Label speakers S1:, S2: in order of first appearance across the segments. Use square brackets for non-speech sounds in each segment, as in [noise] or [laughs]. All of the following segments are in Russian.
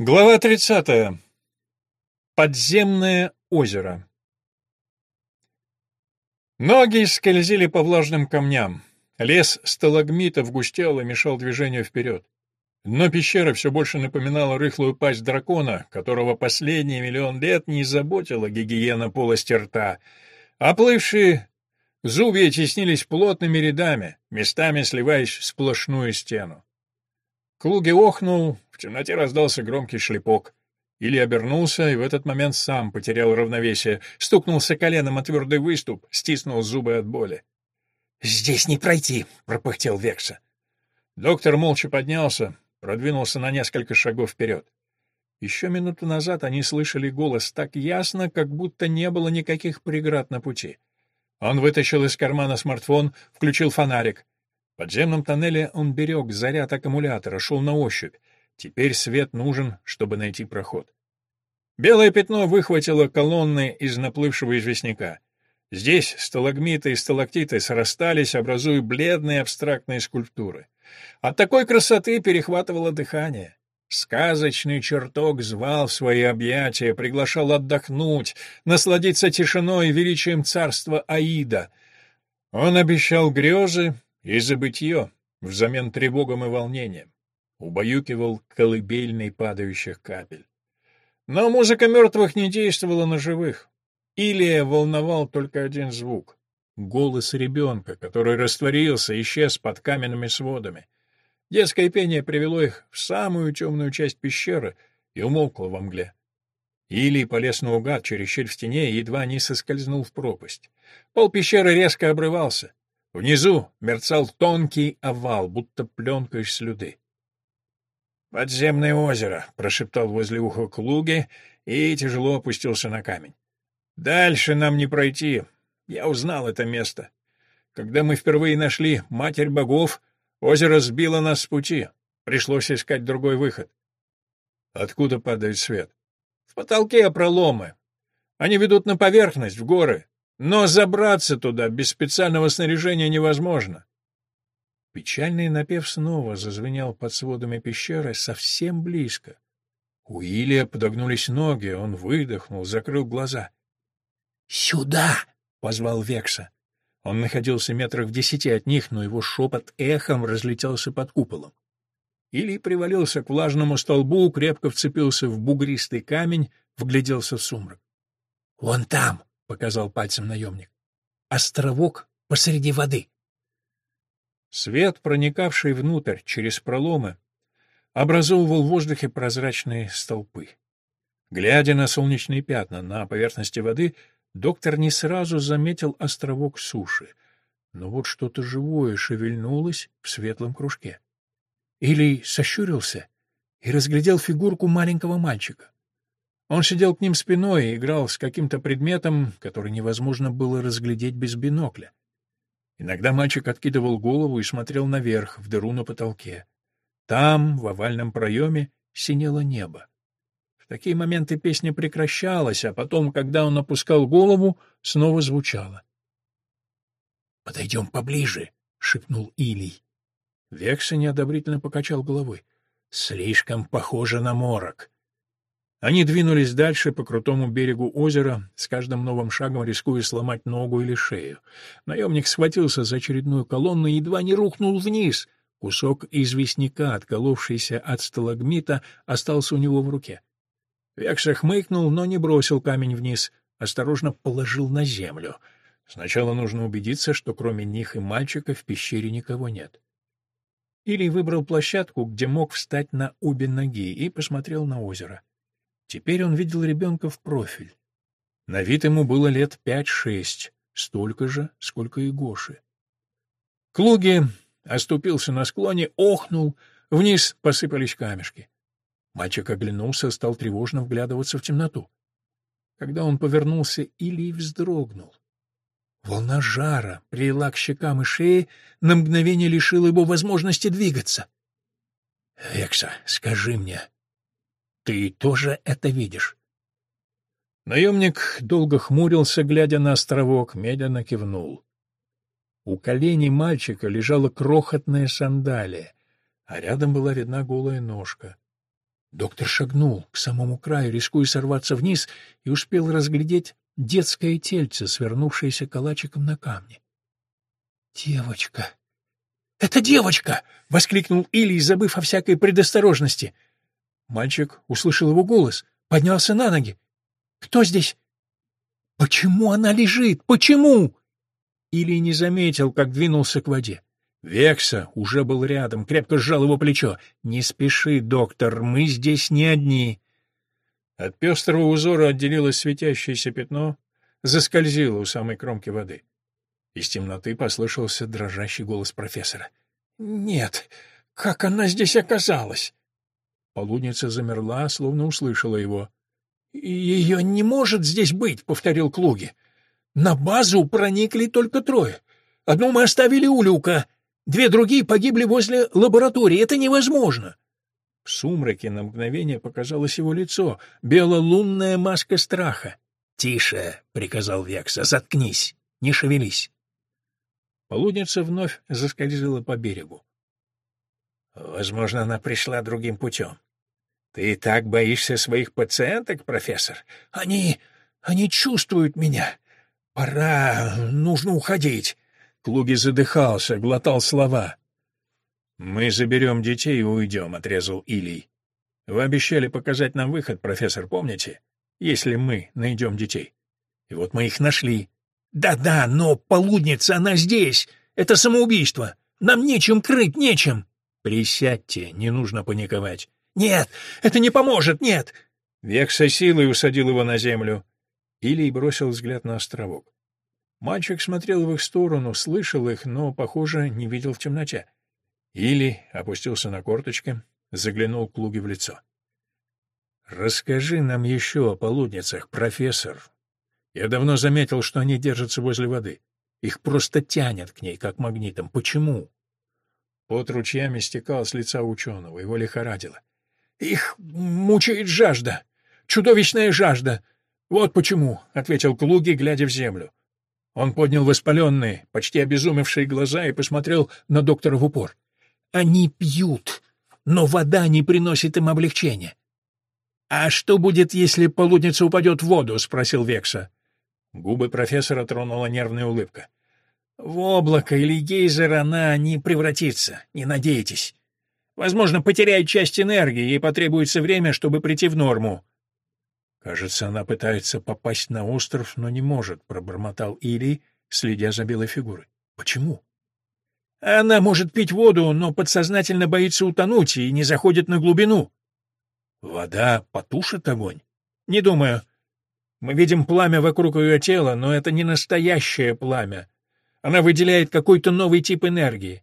S1: Глава 30. Подземное озеро. Ноги скользили по влажным камням. Лес сталагмитов густел и мешал движению вперед. Дно пещеры все больше напоминало рыхлую пасть дракона, которого последние миллион лет не заботила гигиена полости рта. Оплывшие зубья теснились плотными рядами, местами сливаясь в сплошную стену. Клуги охнул, в темноте раздался громкий шлепок. Или обернулся и в этот момент сам потерял равновесие, стукнулся коленом о твердый выступ, стиснул зубы от боли.
S2: «Здесь не пройти!» — пропыхтел Векса.
S1: Доктор молча поднялся, продвинулся на несколько шагов вперед. Еще минуту назад они слышали голос так ясно, как будто не было никаких преград на пути. Он вытащил из кармана смартфон, включил фонарик. В подземном тоннеле он берег заряд аккумулятора, шел на ощупь. Теперь свет нужен, чтобы найти проход. Белое пятно выхватило колонны из наплывшего известняка. Здесь сталагмиты и сталактиты срастались, образуя бледные абстрактные скульптуры. От такой красоты перехватывало дыхание. Сказочный чертог звал в свои объятия, приглашал отдохнуть, насладиться тишиной и величием царства Аида. Он обещал грезы, и забытье взамен тревогам и волнениям. Убаюкивал колыбельный падающих капель. Но музыка мертвых не действовала на живых. Илия волновал только один звук — голос ребенка, который растворился, исчез под каменными сводами. Детское пение привело их в самую темную часть пещеры и умолкло во мгле. Илий полез наугад через щель в стене и едва не соскользнул в пропасть. Пол пещеры резко обрывался. Внизу мерцал тонкий овал, будто пленка из слюды. «Подземное озеро», — прошептал возле уха Клуги и тяжело опустился на камень. «Дальше нам не пройти. Я узнал это место. Когда мы впервые нашли Матерь Богов, озеро сбило нас с пути. Пришлось искать другой выход». «Откуда падает свет?» «В потолке проломы. Они ведут на поверхность, в горы. Но забраться туда без специального снаряжения невозможно. Печальный напев снова зазвенел под сводами пещеры совсем близко. У Илия подогнулись ноги, он выдохнул, закрыл глаза.
S2: «Сюда!» — позвал Векса.
S1: Он находился метрах в десяти от них, но его шепот эхом разлетелся под куполом. Илий привалился к влажному столбу, крепко вцепился в бугристый камень, вгляделся в сумрак.
S2: «Вон там!» — показал пальцем наемник. «Островок посреди воды».
S1: Свет, проникавший внутрь через проломы, образовывал в воздухе прозрачные столпы. Глядя на солнечные пятна на поверхности воды, доктор не сразу заметил островок суши, но вот что-то живое шевельнулось в светлом кружке. Или сощурился и разглядел фигурку маленького мальчика. Он сидел к ним спиной и играл с каким-то предметом, который невозможно было разглядеть без бинокля. Иногда мальчик откидывал голову и смотрел наверх, в дыру на потолке. Там, в овальном проеме, синело небо. В такие моменты песня прекращалась, а потом, когда он опускал голову, снова звучала.
S2: — Подойдем поближе, — шепнул Илий.
S1: Векса неодобрительно покачал головой.
S2: — Слишком похоже на морок.
S1: Они двинулись дальше по крутому берегу озера, с каждым новым шагом рискуя сломать ногу или шею. Наемник схватился за очередную колонну и едва не рухнул вниз. Кусок известняка, отколовшийся от сталагмита, остался у него в руке. Векша хмыкнул, но не бросил камень вниз, осторожно положил на землю. Сначала нужно убедиться, что кроме них и мальчика в пещере никого нет. Или выбрал площадку, где мог встать на обе ноги, и посмотрел на озеро. Теперь он видел ребенка в профиль. На вид ему было лет пять-шесть, столько же, сколько и Гоши. Клуги оступился на склоне, охнул, вниз посыпались камешки. Мальчик оглянулся, стал тревожно вглядываться в темноту. Когда он повернулся, Илий вздрогнул. Волна жара прилила к щекам и шее, на мгновение лишила его возможности двигаться. — Векса, скажи мне, ты тоже это видишь? Наемник долго хмурился, глядя на островок, медленно кивнул. У коленей мальчика лежала крохотная сандалия, а рядом была видна голая ножка.
S2: Доктор шагнул к самому краю, рискуя сорваться вниз, и успел разглядеть детское тельце, свернувшееся калачиком на камне. «Девочка! Это девочка!» — воскликнул Илий, забыв о всякой предосторожности. Мальчик услышал его голос, поднялся на ноги. «Кто здесь?» «Почему она лежит? Почему?» Илий не заметил, как двинулся к воде. Векса уже был рядом, крепко сжал его плечо. «Не спеши, доктор, мы здесь не одни».
S1: От пестрого узора отделилось светящееся пятно, заскользило у самой кромки воды. Из темноты послышался дрожащий голос профессора.
S2: «Нет, как она здесь оказалась?»
S1: Полудница замерла, словно услышала его.
S2: «Ее не может здесь быть», — повторил Клуги. «На базу проникли только трое. Одну мы оставили у люка, две другие погибли возле лаборатории. Это невозможно».
S1: В сумраке на мгновение показалось его лицо, белолунная маска страха.
S2: «Тише», — приказал Векса, — «заткнись, не шевелись».
S1: Полудница вновь заскользила по берегу. «Возможно, она пришла другим путем. Ты так боишься своих пациенток, профессор?
S2: Они... они чувствуют меня. Пора... нужно уходить».
S1: Клуги задыхался, глотал слова. «Мы заберем детей и уйдем», — отрезал Илий. «Вы обещали показать нам выход, профессор, помните? Если мы найдем детей. И вот мы их нашли».
S2: «Да-да, но полудница, она здесь. Это самоубийство. Нам нечем крыть, нечем».
S1: «Присядьте, не нужно паниковать».
S2: «Нет, это не поможет, нет!»
S1: Век со силой усадил его на землю. Илий бросил взгляд на островок. Мальчик смотрел в их сторону, слышал их, но, похоже, не видел в темноте. Или опустился на корточки, заглянул к Луге в лицо. «Расскажи нам еще о полудницах, профессор. Я давно заметил, что они держатся возле воды. Их просто тянет к ней, как магнитом. Почему?» Под ручьями стекал с лица ученого, его лихорадило.
S2: «Их мучает жажда, чудовищная жажда. Вот почему», — ответил Клуги, глядя в землю. Он поднял воспаленные, почти обезумевшие глаза и посмотрел на доктора в упор. Они пьют, но вода не приносит им облегчения. — А что будет, если полудница упадет в воду? — спросил Векса.
S1: Губы профессора тронула нервная улыбка.
S2: — В облако или гейзер она не превратится, не надейтесь. Возможно, потеряет часть энергии, ей потребуется время, чтобы прийти в норму.
S1: — Кажется, она пытается попасть на остров, но не может, — пробормотал Или, следя за белой фигурой. — Почему?
S2: Она может пить воду, но подсознательно боится утонуть и не заходит на глубину.
S1: Вода потушит огонь?
S2: Не думаю. Мы видим пламя вокруг ее тела, но это не настоящее пламя. Она выделяет какой-то новый тип энергии.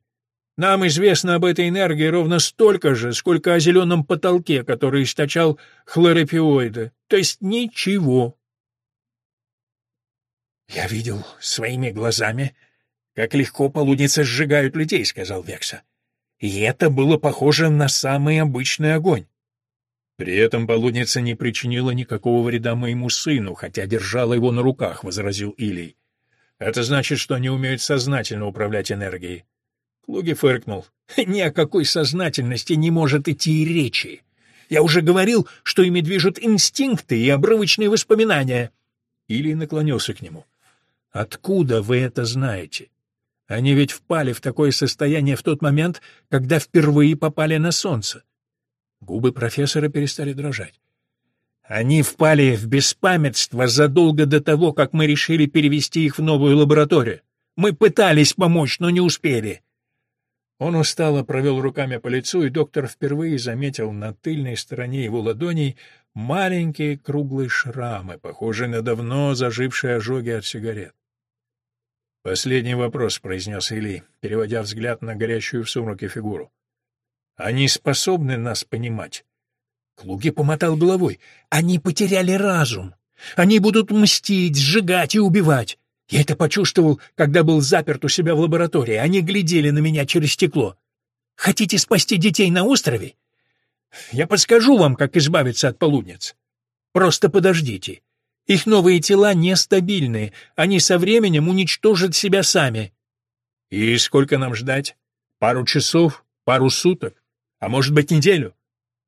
S2: Нам известно об этой энергии ровно столько же, сколько о зеленом потолке, который источал хлоропиоиды. То есть ничего. Я видел своими глазами, как легко полудницы сжигают людей, — сказал Векса. И это было похоже на самый обычный огонь.
S1: При этом полудница не причинила никакого вреда моему сыну, хотя держала его на руках, — возразил Илий. Это значит, что они умеют сознательно управлять энергией.
S2: Клуги фыркнул. [laughs] Ни о какой сознательности не может идти и речи. Я уже говорил, что ими движут инстинкты и обрывочные воспоминания.
S1: Илий наклонился к нему.
S2: Откуда вы это знаете? Они ведь впали в такое состояние в тот момент, когда впервые попали на солнце. Губы профессора перестали дрожать. Они впали в беспамятство задолго до того, как мы решили перевести их в новую лабораторию. Мы пытались помочь, но не успели.
S1: Он устало провел руками по лицу, и доктор впервые заметил на тыльной стороне его ладоней маленькие круглые шрамы, похожие на давно зажившие ожоги от сигарет. «Последний вопрос», — произнес Или, переводя взгляд на горящую в сумраке фигуру. «Они способны нас понимать?»
S2: Клуги помотал головой. «Они потеряли разум. Они будут мстить, сжигать и убивать. Я это почувствовал, когда был заперт у себя в лаборатории. Они глядели на меня через стекло. Хотите спасти детей на острове? Я подскажу вам, как избавиться от полудниц. Просто подождите. Их новые тела нестабильны, они со временем уничтожат себя сами.
S1: И сколько нам ждать? Пару часов? Пару суток? А может быть, неделю?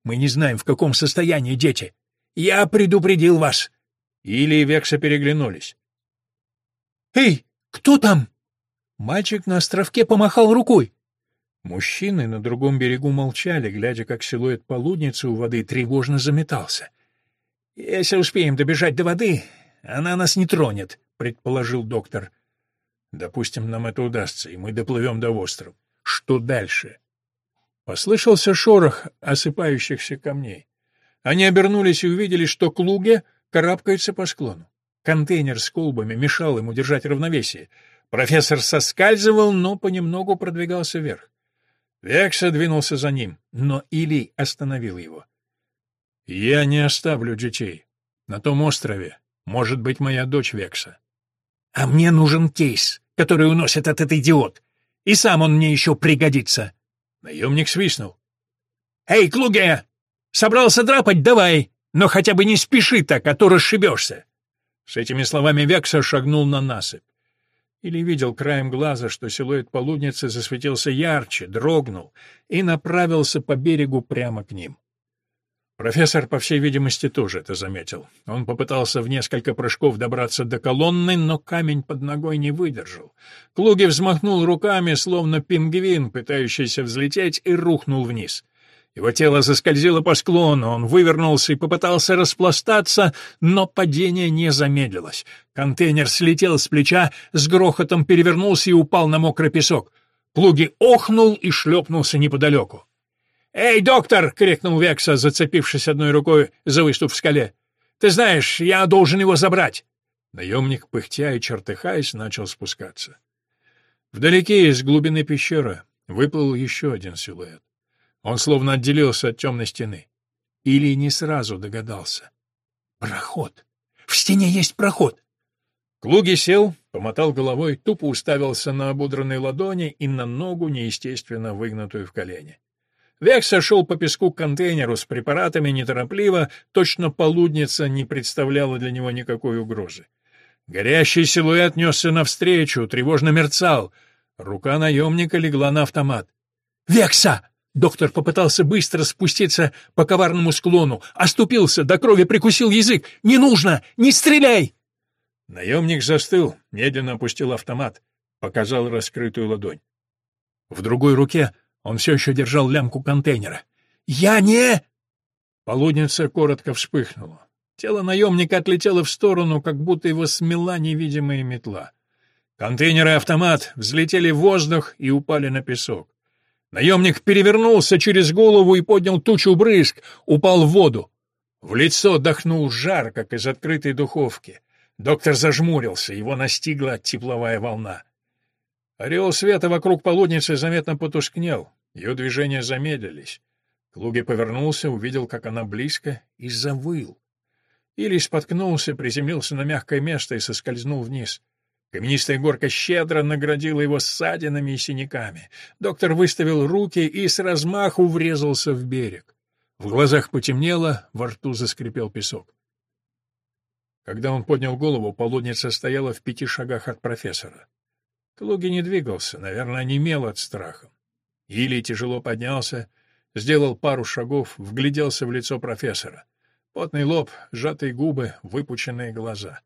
S2: Мы не знаем, в каком состоянии дети. Я предупредил вас.
S1: Или и Векса переглянулись.
S2: «Эй, кто там?» Мальчик на островке помахал рукой.
S1: Мужчины на другом берегу молчали, глядя, как силуэт полудницы у воды тревожно заметался.
S2: «Если успеем добежать до воды, она нас не тронет», — предположил доктор.
S1: «Допустим, нам это удастся, и мы доплывем до острова. Что дальше?» Послышался шорох осыпающихся камней. Они обернулись и увидели, что Клуге карабкается по склону. Контейнер с колбами мешал ему держать равновесие. Профессор соскальзывал, но понемногу продвигался вверх. Векса двинулся за ним, но Илий остановил его. «Я не оставлю детей. На том острове может быть моя дочь Векса».
S2: «А мне нужен кейс, который уносит этот идиот. И сам он мне еще пригодится».
S1: Наемник свистнул.
S2: «Эй, Клуге! Собрался драпать? Давай! Но хотя бы не спеши так, а то расшибешься!»
S1: С этими словами Векса шагнул на насыпь. Или видел краем глаза, что силуэт полудницы засветился ярче, дрогнул и направился по берегу прямо к ним. Профессор, по всей видимости, тоже это заметил. Он попытался в несколько прыжков добраться до колонны, но камень под ногой не выдержал. Клуги взмахнул руками, словно пингвин, пытающийся взлететь, и рухнул вниз. Его тело заскользило по склону, он вывернулся и попытался распластаться, но падение не замедлилось. Контейнер слетел с плеча, с грохотом перевернулся и упал на мокрый песок. Плуги охнул и шлепнулся неподалеку. «Эй, доктор!» — крикнул Векса, зацепившись одной рукой за выступ в скале. «Ты знаешь, я должен его забрать!» Наемник, пыхтя и чертыхаясь, начал спускаться. Вдалеке из глубины пещеры выплыл еще один силуэт. Он словно отделился от темной стены. Или не сразу догадался.
S2: «Проход! В стене есть проход!»
S1: Клуги сел, помотал головой, тупо уставился на ободранные ладони и на ногу, неестественно выгнутую в колени. Век сошел по песку к контейнеру с препаратами неторопливо, точно полудница не представляла для него никакой угрозы. Горящий силуэт несся навстречу, тревожно мерцал. Рука наемника легла на автомат.
S2: «Векса!» Доктор попытался быстро спуститься по коварному склону, оступился, до крови прикусил язык. «Не нужно! Не стреляй!»
S1: Наемник застыл, медленно опустил автомат, показал раскрытую ладонь. В другой руке он все еще держал лямку контейнера.
S2: «Я не...»
S1: Полудница коротко вспыхнула. Тело наемника отлетело в сторону, как будто его смела невидимая метла. Контейнер и автомат взлетели в воздух и упали на песок. Наемник перевернулся через голову и поднял тучу брызг, упал в воду. В лицо дохнул жар, как из открытой духовки. Доктор зажмурился, его настигла тепловая волна. Ореол света вокруг полудницы заметно потускнел, ее движения замедлились. Клуги повернулся, увидел, как она близко, и завыл. Или споткнулся, приземлился на мягкое место и соскользнул вниз. Каменистая горка щедро наградила его ссадинами и синяками. Доктор выставил руки и с размаху врезался в берег. В глазах потемнело, во рту заскрипел песок. Когда он поднял голову, полудница стояла в пяти шагах от профессора. Клуги не двигался, наверное, немел от страха. Или тяжело поднялся, сделал пару шагов, вгляделся в лицо профессора. Потный лоб, сжатые губы, выпученные глаза.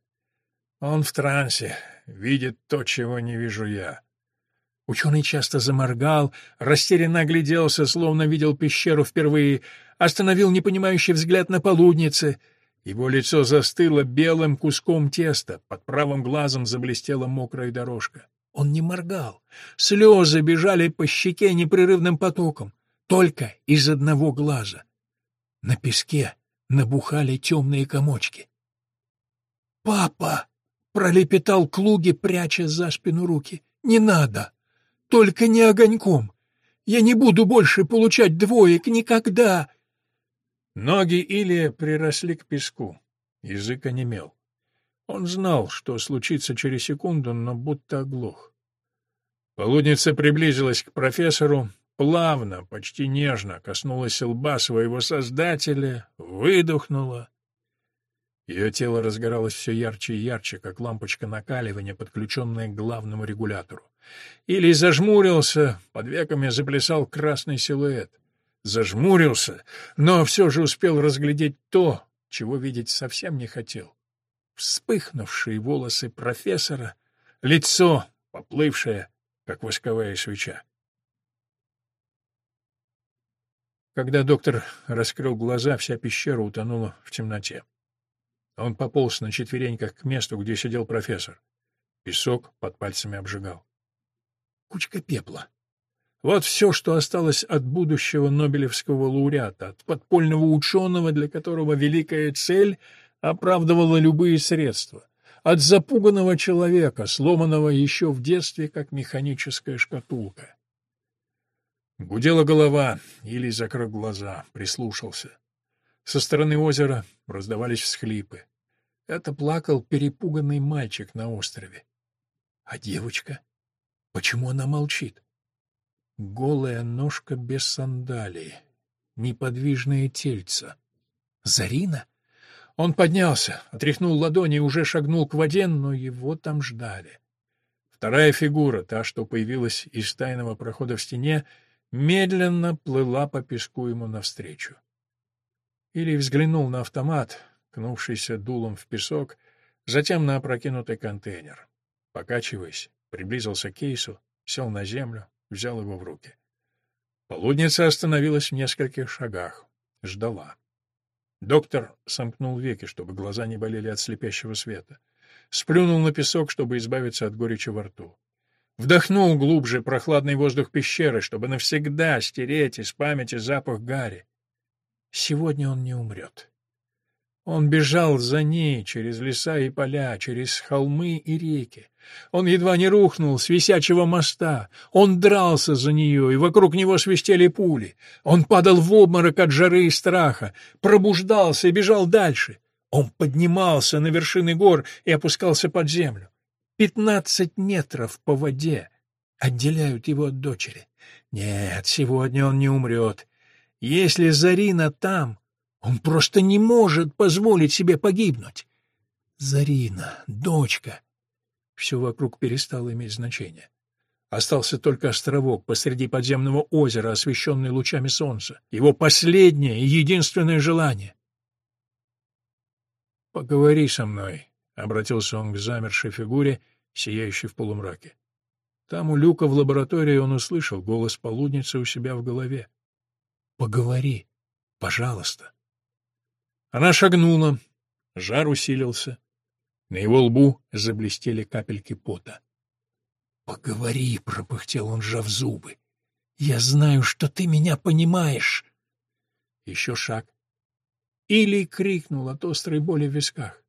S1: Он в трансе, видит то, чего не вижу я. Ученый часто заморгал, растерянно огляделся, словно видел пещеру впервые, остановил непонимающий взгляд на полуднице. Его лицо застыло белым куском теста, под правым глазом заблестела мокрая дорожка. Он не моргал. Слезы бежали по щеке непрерывным потоком, только из одного глаза. На песке набухали темные комочки. «Папа!» Пролепетал Клуги, пряча за спину руки. «Не надо! Только не огоньком! Я не буду больше получать двоек никогда!» Ноги Илия приросли к песку. Язык онемел. Он знал, что случится через секунду, но будто оглох. Полудница приблизилась к профессору, плавно, почти нежно коснулась лба своего создателя, выдохнула ее тело разгоралось все ярче и ярче, как лампочка накаливания, подключенная к главному регулятору. Или зажмурился, под веками заплясал красный силуэт. зажмурился, но все же успел разглядеть то, чего видеть совсем не хотел. Вспыхнувшие волосы профессора, лицо, поплывшее, как восковая свеча. Когда доктор раскрыл глаза, вся пещера утонула в темноте. Он пополз на четвереньках к месту, где сидел профессор. Песок под пальцами обжигал. Кучка пепла. Вот все, что осталось от будущего Нобелевского лауреата, от подпольного ученого, для которого великая цель оправдывала любые средства, от запуганного человека, сломанного еще в детстве, как механическая шкатулка. Гудела голова, или закрыл глаза, прислушался. Со стороны озера раздавались всхлипы. Это плакал перепуганный мальчик на острове. А девочка? Почему она молчит? Голая ножка без сандалии, неподвижное тельце. Зарина? Он поднялся, отряхнул ладони и уже шагнул к воде, но его там ждали. Вторая фигура, та, что появилась из тайного прохода в стене, медленно плыла по песку ему навстречу. Или взглянул на автомат, кнувшийся дулом в песок, затем на опрокинутый контейнер. Покачиваясь, приблизился к кейсу, сел на землю, взял его в руки. Полудница остановилась в нескольких шагах, ждала. Доктор сомкнул веки, чтобы глаза не болели от слепящего света. Сплюнул на песок, чтобы избавиться от горечи во рту. Вдохнул глубже прохладный воздух пещеры, чтобы навсегда стереть из памяти запах гари. Сегодня он не умрет. Он бежал за ней через леса и поля, через холмы и реки. Он едва не рухнул с висячего моста. Он дрался за нее, и вокруг него свистели пули. Он падал в обморок от жары и страха, пробуждался и бежал дальше. Он поднимался на вершины гор и опускался под землю. Пятнадцать метров по воде отделяют его от дочери. Нет, сегодня он не умрет. Если Зарина там, он просто не может позволить себе погибнуть. Зарина, дочка. Все вокруг перестало иметь значение. Остался только островок посреди подземного озера, освещенный лучами солнца. Его последнее и единственное желание. «Поговори со мной», — обратился он к замершей фигуре, сияющей в полумраке. Там у люка в лаборатории он услышал голос полудницы у себя в голове. «Поговори, пожалуйста». Она шагнула. Жар усилился. На его лбу заблестели капельки пота. «Поговори», — пропыхтел он, сжав зубы. «Я знаю, что ты меня понимаешь». Еще шаг. Или крикнул от острой боли в висках.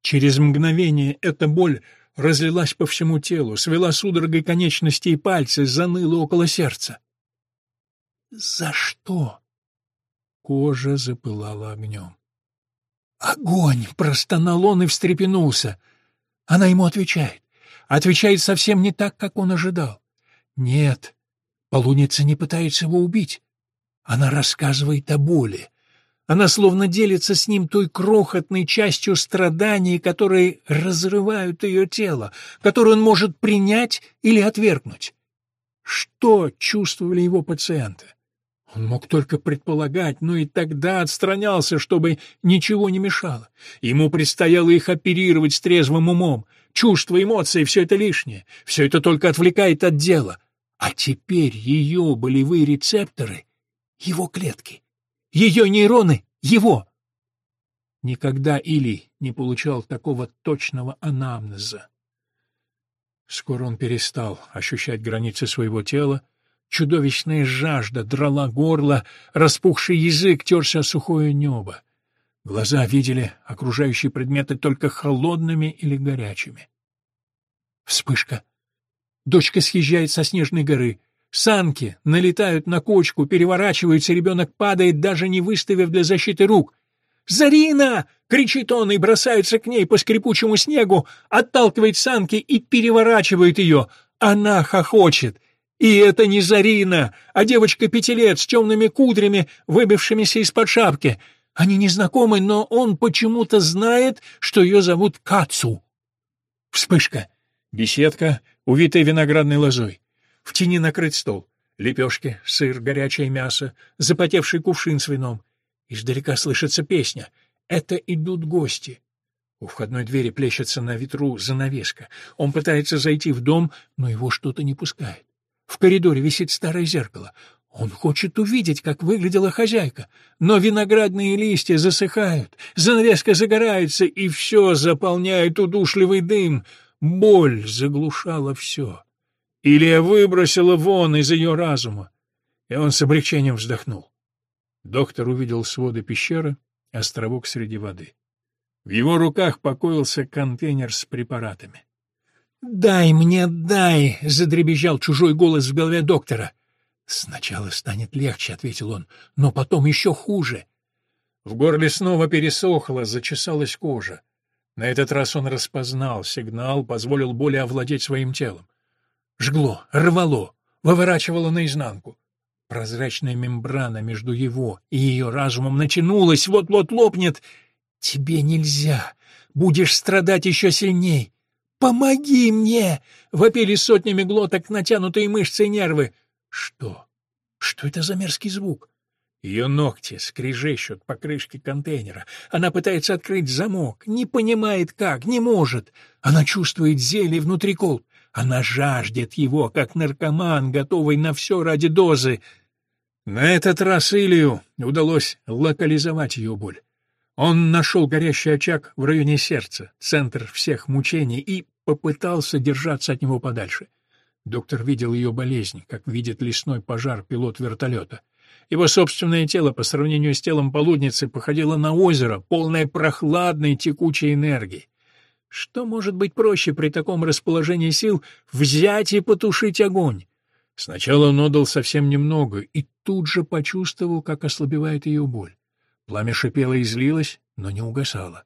S1: Через мгновение эта боль разлилась по всему телу, свела судорогой конечности и пальцы, заныла около сердца. «За что?» Кожа запылала огнем. «Огонь!» — простонал он и встрепенулся. Она ему отвечает. Отвечает совсем не так, как он ожидал. Нет, полуница не пытается его убить. Она рассказывает о боли. Она словно делится с ним той крохотной частью страданий, которые разрывают ее тело, которую он может принять или отвергнуть. Что чувствовали его пациенты? Он мог только предполагать, но и тогда отстранялся, чтобы ничего не мешало. Ему предстояло их оперировать с трезвым умом. Чувства, эмоции — все это лишнее. Все это только отвлекает от дела. А теперь ее болевые рецепторы — его клетки. Ее нейроны — его. Никогда Или не получал такого точного анамнеза. Скоро он перестал ощущать границы своего тела, Чудовищная жажда драла горло, распухший язык терся о сухое небо. Глаза видели окружающие предметы только холодными или горячими. Вспышка. Дочка съезжает со снежной горы. Санки налетают на кочку, переворачиваются, ребенок падает, даже не выставив для защиты рук. «Зарина!» — кричит он и бросается к ней по скрипучему снегу, отталкивает санки и переворачивает ее. Она хохочет. И это не Зарина, а девочка пяти лет с темными кудрями, выбившимися из-под шапки. Они не знакомы, но он почему-то знает, что ее зовут Кацу. Вспышка. Беседка, увитая виноградной лозой. В тени накрыт стол.
S2: Лепешки, сыр, горячее мясо, запотевший кувшин с вином. Издалека слышится песня. Это идут гости. У входной двери плещется на ветру занавеска. Он пытается зайти в дом, но его что-то не пускает. В коридоре висит старое зеркало. Он хочет увидеть, как выглядела хозяйка, но виноградные листья засыхают, занавеска загорается, и все заполняет удушливый дым. Боль заглушала все. Илья выбросила вон из ее разума, и он с облегчением вздохнул. Доктор увидел своды пещеры, островок среди воды. В его руках покоился контейнер с препаратами. «Дай мне, дай!» — задребезжал чужой голос в голове доктора. «Сначала станет легче», — ответил он, — «но потом еще хуже».
S1: В горле снова пересохло, зачесалась кожа. На этот раз он распознал сигнал, позволил боли овладеть своим телом. Жгло, рвало, выворачивало наизнанку. Прозрачная мембрана между его и ее разумом натянулась, вот-вот лопнет. «Тебе нельзя! Будешь страдать еще сильней!» «Помоги мне!» — вопили сотнями глоток натянутые мышцы и нервы. Что? Что это за мерзкий звук? Ее ногти скрежещут по крышке контейнера. Она пытается открыть замок, не понимает как, не может. Она чувствует зелье внутри колб. Она жаждет его, как наркоман, готовый на все ради дозы. На этот раз Илью удалось локализовать ее боль. Он нашел горящий очаг в районе сердца, центр всех мучений, и попытался держаться от него подальше. Доктор видел ее болезнь, как видит лесной пожар пилот вертолета. Его собственное тело по сравнению с телом полудницы походило на озеро, полное прохладной текучей энергии. Что может быть проще при таком расположении сил взять и потушить огонь? Сначала он отдал совсем немного и тут же почувствовал, как ослабевает ее боль. Пламя шипело и злилось, но не угасало.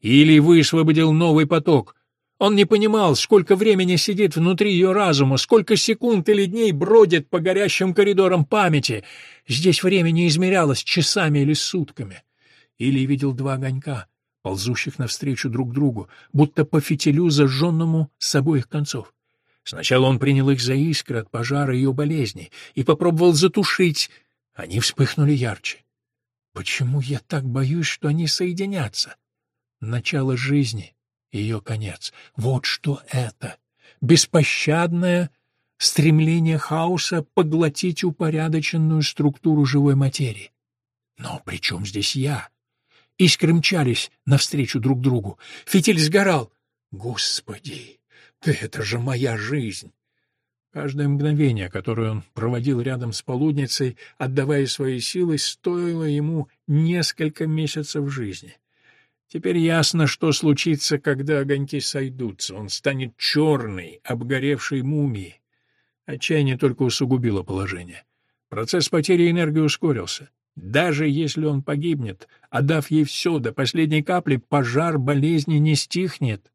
S1: Или высвободил новый поток, он не понимал, сколько времени сидит внутри ее разума, сколько секунд или дней бродит по горящим коридорам памяти. Здесь время не измерялось часами или сутками. Или видел два огонька, ползущих навстречу друг другу, будто по фитилю, зажженному с обоих концов. Сначала он принял их за искры от пожара ее болезни и попробовал затушить. Они вспыхнули ярче. Почему я так боюсь, что они соединятся? Начало жизни, ее конец. Вот что это. Беспощадное стремление хаоса поглотить упорядоченную структуру живой материи. Но при чем здесь я? Искры мчались навстречу друг другу. Фитиль сгорал. Господи, да это же моя жизнь! Каждое мгновение, которое он проводил рядом с полудницей, отдавая свои силы, стоило ему несколько месяцев жизни. Теперь ясно, что случится, когда огоньки сойдутся. Он станет черной, обгоревшей мумией. Отчаяние только усугубило положение. Процесс потери энергии ускорился. Даже если он погибнет, отдав ей все до последней капли, пожар болезни не стихнет.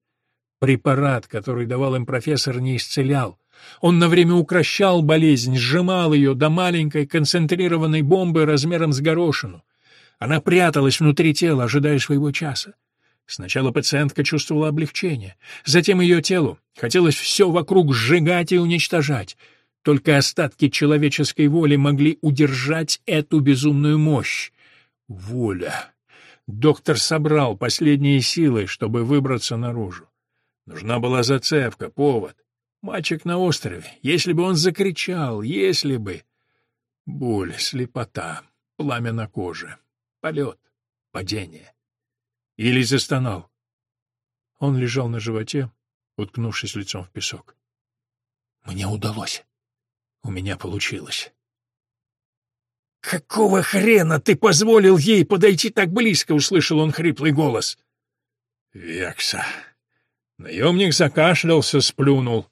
S1: Препарат, который давал им профессор, не исцелял. Он на время укращал болезнь, сжимал ее до маленькой концентрированной бомбы размером с горошину. Она пряталась внутри тела, ожидая своего часа. Сначала пациентка чувствовала облегчение, затем ее телу хотелось все вокруг сжигать и уничтожать. Только остатки человеческой воли могли удержать эту безумную мощь. Воля. Доктор собрал последние силы, чтобы выбраться наружу. Нужна была зацепка, повод. Мальчик на острове. Если бы он закричал, если бы... Боль, слепота, пламя на коже. Полет, падение. Или застонал. Он лежал на животе, уткнувшись лицом в песок. Мне удалось. У меня получилось. «Какого хрена ты позволил ей подойти так близко?» — услышал он хриплый голос. «Векса». Наемник закашлялся, сплюнул.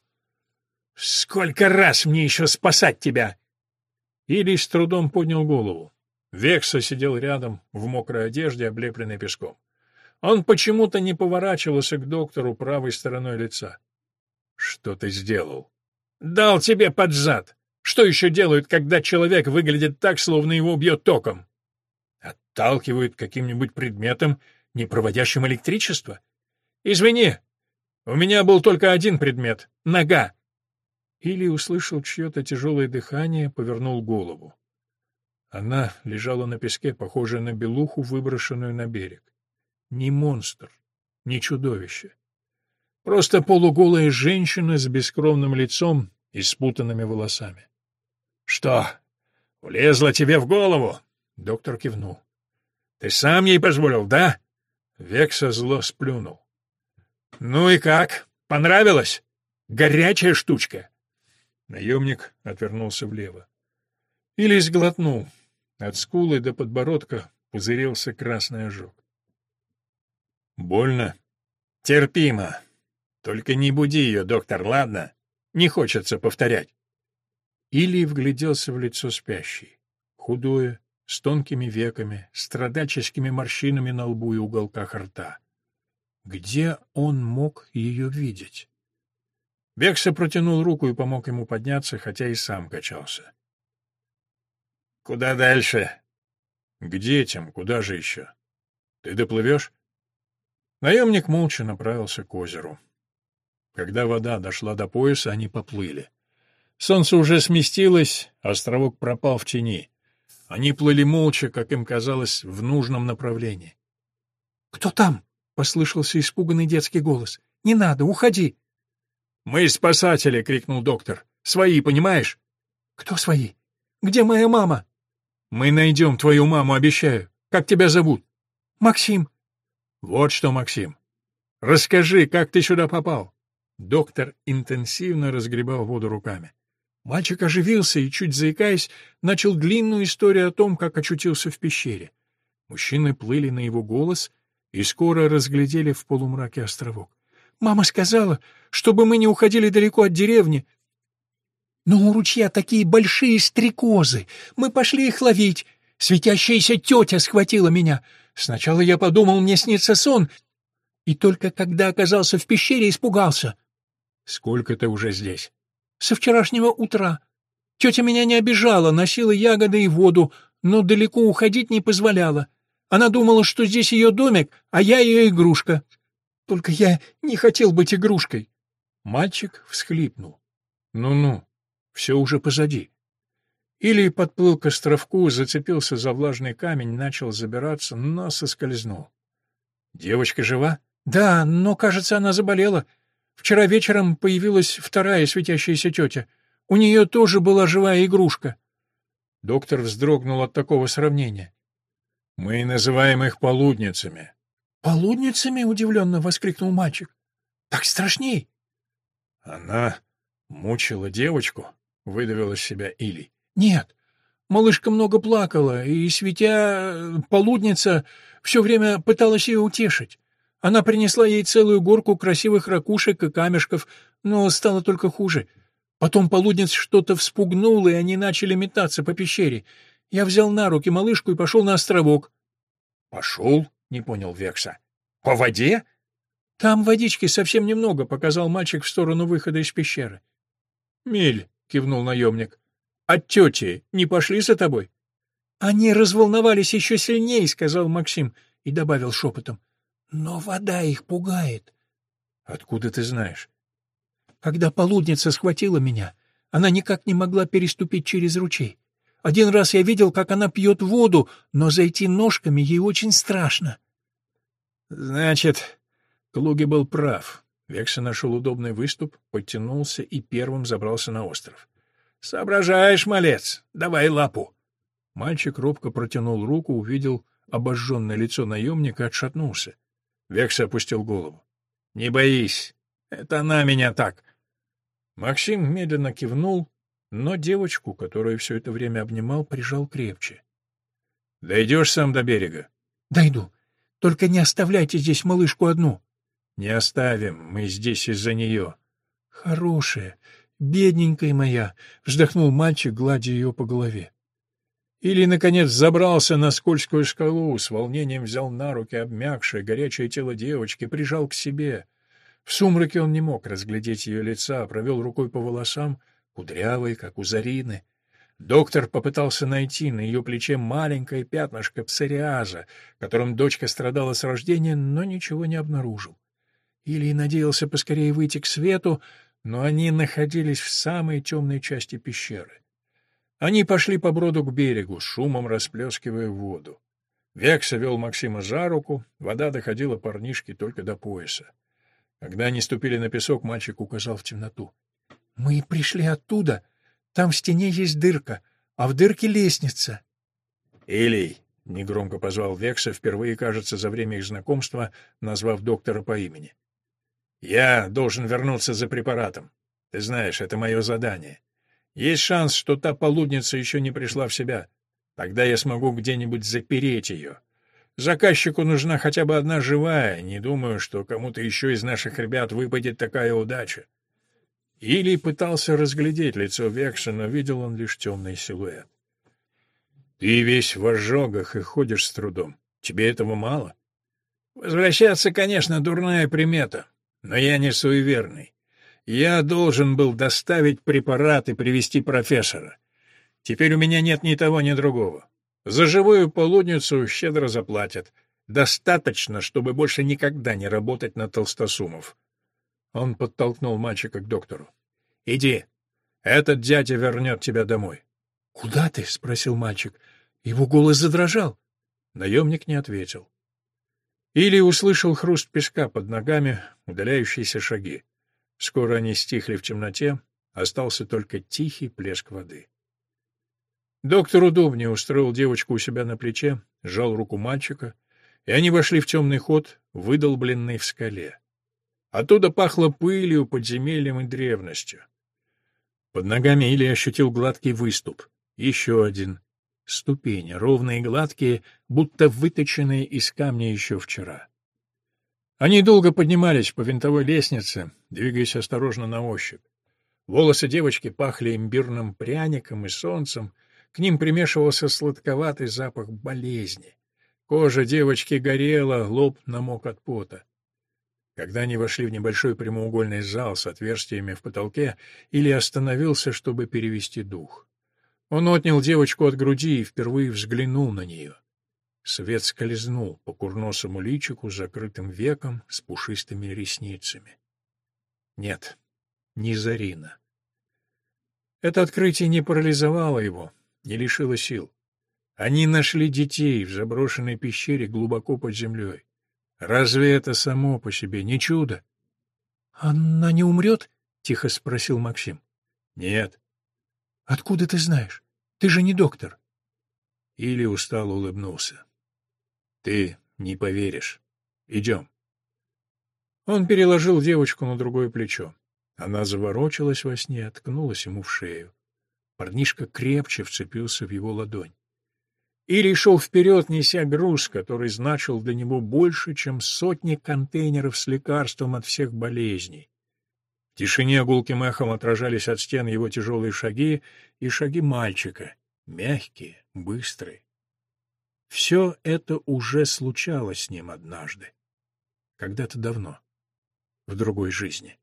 S1: «Сколько раз мне еще спасать тебя?» Или с трудом поднял голову. Векса сидел рядом, в мокрой одежде, облепленной песком. Он почему-то не поворачивался к доктору правой стороной лица. «Что ты сделал?» «Дал тебе под зад. Что еще делают, когда человек выглядит так, словно его бьет током?» «Отталкивают каким-нибудь предметом, не проводящим электричество?» «Извини, у меня был только один предмет — нога. Или услышал чье-то тяжелое дыхание, повернул голову. Она лежала на песке, похожая на белуху, выброшенную на берег. Ни монстр, ни чудовище. Просто полуголая женщина с бескровным лицом и спутанными волосами. — Что, влезла тебе в голову? — доктор кивнул. — Ты сам ей позволил, да? Векса зло сплюнул. — Ну и как? Понравилось? Горячая штучка. Наемник отвернулся влево. Или сглотнул. От скулы до подбородка пузырился красный ожог. Больно? Терпимо. Только не буди ее, доктор, ладно? Не хочется повторять. Или вгляделся в лицо спящей. Худое, с тонкими веками, страдальческими морщинами на лбу и уголках рта. Где он мог ее видеть? Векса протянул руку и помог ему подняться, хотя и сам качался. «Куда дальше?» «К детям. Куда же еще? Ты доплывешь?» Наемник молча направился к озеру. Когда вода дошла до пояса, они поплыли. Солнце уже сместилось, островок пропал в тени. Они плыли молча, как им казалось, в нужном направлении.
S2: «Кто там?» — послышался испуганный детский голос. «Не надо, уходи!»
S1: «Мы спасатели!» — крикнул доктор. «Свои, понимаешь?»
S2: «Кто свои? Где моя мама?»
S1: «Мы найдем твою маму, обещаю. Как тебя зовут?»
S2: «Максим».
S1: «Вот что, Максим. Расскажи, как ты сюда попал?» Доктор интенсивно разгребал воду руками. Мальчик оживился и, чуть заикаясь, начал длинную историю о том, как очутился в пещере. Мужчины плыли на его голос и скоро разглядели в полумраке островок.
S2: «Мама сказала, чтобы мы не уходили далеко от деревни. Но у ручья такие большие стрекозы. Мы пошли их ловить. Светящаяся тетя схватила меня. Сначала я подумал, мне снится сон, и только когда оказался в пещере, испугался.
S1: — Сколько ты уже здесь?
S2: Со вчерашнего утра. Тетя меня не обижала, носила ягоды и воду, но далеко уходить не позволяла. Она думала, что здесь ее домик, а я ее игрушка. Только я не хотел быть игрушкой.
S1: Мальчик всхлипнул. Ну-ну, все уже позади. Или подплыл к островку, зацепился за влажный камень, начал забираться, но соскользнул. Девочка жива?
S2: Да, но, кажется, она заболела. Вчера вечером появилась вторая светящаяся тетя. У нее тоже была живая игрушка.
S1: Доктор вздрогнул от такого сравнения. «Мы называем их полудницами».
S2: «Полудницами?» — удивленно воскликнул мальчик. «Так страшней».
S1: «Она мучила девочку?» — выдавил из себя Илий.
S2: «Нет, малышка много плакала, и, светя полудница, все время пыталась ее утешить. Она принесла ей целую горку красивых ракушек и камешков, но стало только хуже. Потом полудниц что-то вспугнуло, и они начали метаться по пещере. Я взял на руки малышку и пошел на островок.
S1: — Пошел? — не понял Векса. — По воде?
S2: — Там водички совсем немного, — показал мальчик в сторону выхода из пещеры.
S1: — Миль, — кивнул наемник. — От тети не пошли за тобой?
S2: — Они разволновались еще сильнее, — сказал Максим и добавил шепотом. — но вода их пугает.
S1: — Откуда ты знаешь?
S2: Когда полудница схватила меня, она никак не могла переступить через ручей. Один раз я видел, как она пьет воду, но зайти ножками ей очень страшно.
S1: — Значит, Клуги был прав. Векса нашел удобный выступ, подтянулся и первым забрался на остров. — Соображаешь, малец, давай лапу. Мальчик робко протянул руку, увидел обожженное лицо наемника, отшатнулся. Векса опустил голову. — Не боись, это она меня так. Максим медленно кивнул, но девочку, которую все это время обнимал, прижал крепче. — Дойдешь сам до берега?
S2: — Дойду. Только не оставляйте здесь малышку одну.
S1: — Не оставим, мы здесь из-за нее.
S2: — Хорошая, бедненькая моя, — вздохнул мальчик, гладя ее по голове.
S1: Или, наконец, забрался на скользкую скалу, с волнением взял на руки обмякшее, горячее тело девочки, прижал к себе. В сумраке он не мог разглядеть ее лица, провел рукой по волосам, кудрявой, как у Зарины. Доктор попытался найти на ее плече маленькое пятнышко псориаза, которым дочка страдала с рождения, но ничего не обнаружил. Или надеялся поскорее выйти к свету, но они находились в самой темной части пещеры. Они пошли по броду к берегу, шумом расплескивая воду. Векса вел Максима за руку, вода доходила парнишке только до пояса. Когда они ступили на песок, мальчик указал в темноту. — Мы пришли оттуда. Там в стене есть дырка, а в дырке лестница. — Илий, — негромко позвал Векса, впервые, кажется, за время их знакомства, назвав доктора по имени. — Я должен вернуться за препаратом. Ты знаешь, это мое задание. Есть шанс, что та полудница еще не пришла в себя. Тогда я смогу где-нибудь запереть ее. Заказчику нужна хотя бы одна живая, не думаю, что кому-то еще из наших ребят выпадет такая удача. Или пытался разглядеть лицо Векса, но видел он лишь темный силуэт. Ты весь в ожогах и ходишь с трудом. Тебе этого мало? Возвращаться, конечно, дурная примета, но я не суеверный. Я должен был доставить препарат и привести профессора. Теперь у меня нет ни того, ни другого. За живую полудницу щедро заплатят. Достаточно, чтобы больше никогда не работать на толстосумов. Он подтолкнул мальчика к доктору. — Иди. Этот дядя вернет тебя домой. — Куда ты? — спросил мальчик. Его голос задрожал. Наемник не ответил. Или услышал хруст песка под ногами, удаляющиеся шаги. Скоро они стихли в темноте, остался только тихий плеск воды. Доктор удобнее устроил девочку у себя на плече, сжал руку мальчика, и они вошли в темный ход, выдолбленный в скале. Оттуда пахло пылью, подземельем и древностью. Под ногами Илья ощутил гладкий выступ. Еще один. Ступени, ровные и гладкие, будто выточенные из камня еще вчера. Они долго поднимались по винтовой лестнице, двигаясь осторожно на ощупь. Волосы девочки пахли имбирным пряником и солнцем, к ним примешивался сладковатый запах болезни. Кожа девочки горела, лоб намок от пота. Когда они вошли в небольшой прямоугольный зал с отверстиями в потолке, Или остановился, чтобы перевести дух. Он отнял девочку от груди и впервые взглянул на нее. Свет скользнул по курносому личику с закрытым веком с пушистыми ресницами. Нет, не Зарина. Это открытие не парализовало его, не лишила сил. Они нашли детей в заброшенной пещере глубоко под землей. Разве это само по себе не чудо? — Она не умрет? — тихо спросил Максим. — Нет. — Откуда ты знаешь? Ты же не доктор. Или устало улыбнулся. — Ты не поверишь. Идем. Он переложил девочку на другое плечо. Она заворочилась во сне, откнулась ему в шею. Парнишка крепче вцепился в его ладонь. Или шел вперед, неся груз, который значил для него больше, чем сотни контейнеров с лекарством от всех болезней. В тишине гулким эхом отражались от стен его тяжелые шаги и шаги мальчика, мягкие, быстрые. Все это уже случалось с ним однажды, когда-то давно, в другой жизни.